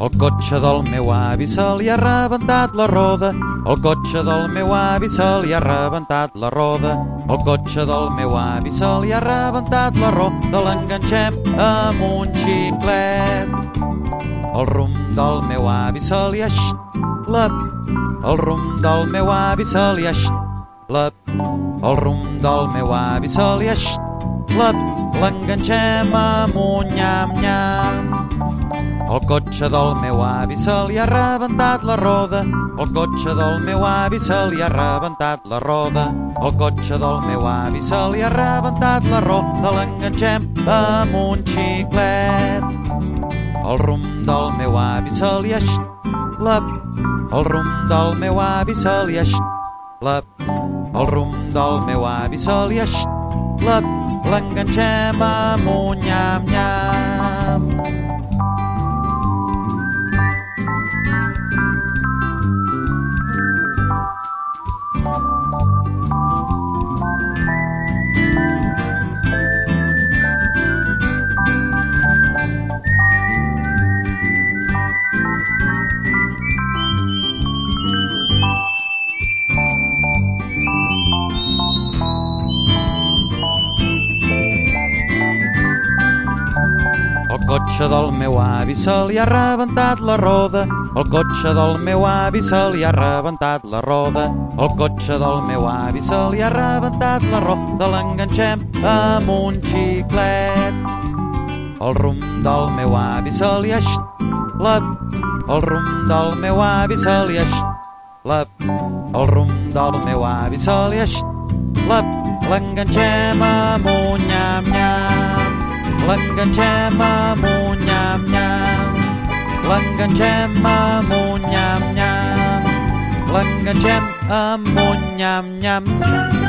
El cotxe del meu avi se li ha rebentat la roda. El cotxe del meu avi se li ha rebentat la roda. El cotxe del meu avi se li ha rebentat la roda. L'enganxem amb un xiclet. El rum del meu avi se li ha xlep. El rum del meu avi se li ha xlep. El rum del meu avi se li ha xlep. L'enganxem amb un nyam-nyam. El cotxe del meu avi se li ha rebentat la roda. El cotxe del meu avi se li ha rebentat la roda. El cotxe del meu avi se li ha rebentat la roda. L'enganxem amb un xiclet. El rum del meu avi se li ha xlep. El rum del meu avi se li ha xlep. El rum del meu avi se li ha xlep. L'enganxem amb un nyam-nyam. Cotxe del meu avi se li ha rebentat la roda. El cotxe del meu avi se li ha rebentat la roda. El cotxe del meu avi se li ha rebentat la roda. L'enganxem amb un xiclet. El rum del meu avi se li ha xlep. El rum del meu avi se li ha xlep. El rum del meu avi se li ha xlep. L'enganxem amb un nyam-nyam. L'enganxem amb un nyam-nyam. L'enganxem amb un nyam-nyam. L'enganxem amb un nyam-nyam.